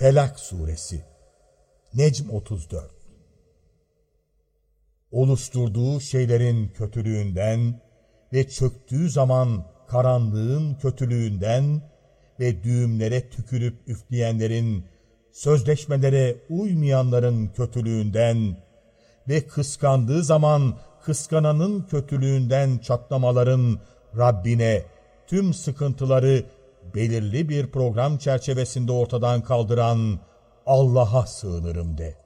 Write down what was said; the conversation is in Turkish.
Felak Suresi Necm 34 Oluşturduğu şeylerin kötülüğünden ve çöktüğü zaman karanlığın kötülüğünden ve düğümlere tükürüp üfleyenlerin, sözleşmelere uymayanların kötülüğünden ve kıskandığı zaman kıskananın kötülüğünden çatlamaların Rabbine tüm sıkıntıları belirli bir program çerçevesinde ortadan kaldıran Allah'a sığınırım de.